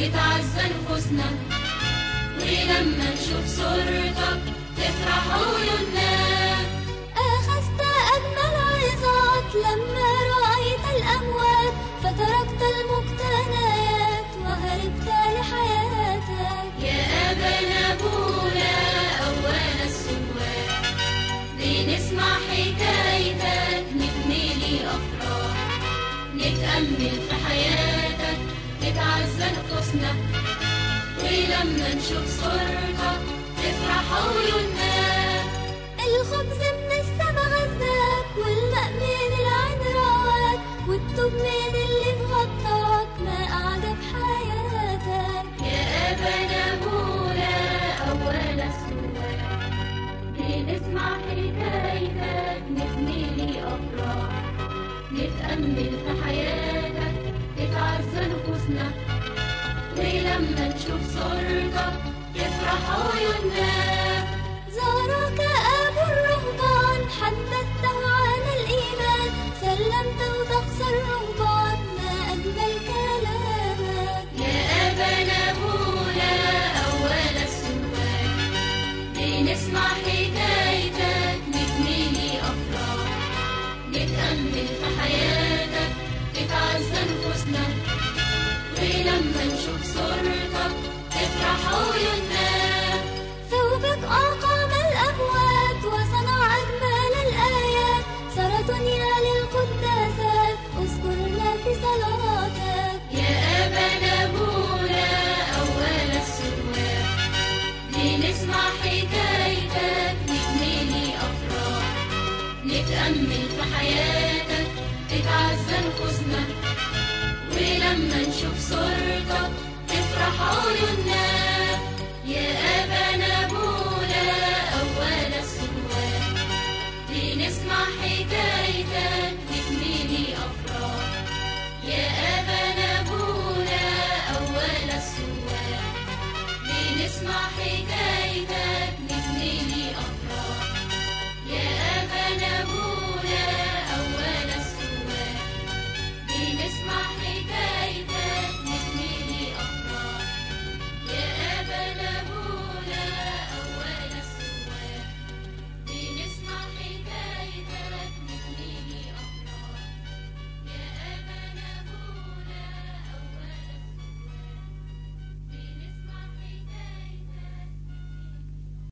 تتعزى نفوسنا ولما نشوف صورتك تفرح عيوننا. أخذت أجمل عظات لما رأيت الأموات فتركت المقتنيات وهربت لحياتك. يا أبانا بولا أول السواق بنسمع حكايتك نتملي أفراح. نتأمل في حياتك. تتعزى نفوسنا ولما نشوف صورتك تفرح عيوننا. الخبز من السما غزاك والماء من العين رواك والطوب من اللي مغطاك. ما أعجب حياتك. يا أبانا بولا أول السواق بنسمع حكايتك نتملي أفراح نتأمل في حياتك تتعزى نفوسنا ولما نشوف صورتك تفرح عيوننا. زارك أبو الرهبان حدثته عن الإيمان. سلمت وتقصى الرهبان. ما أجمل كلامك يا أبانا بولا أول السواق بنسمع نتأمل في حياتك تتعزى نفوسنا ولما نشوف صورتك تفرح عيوننا يا أبانا بولا أول السواق بنسمع حكايتك.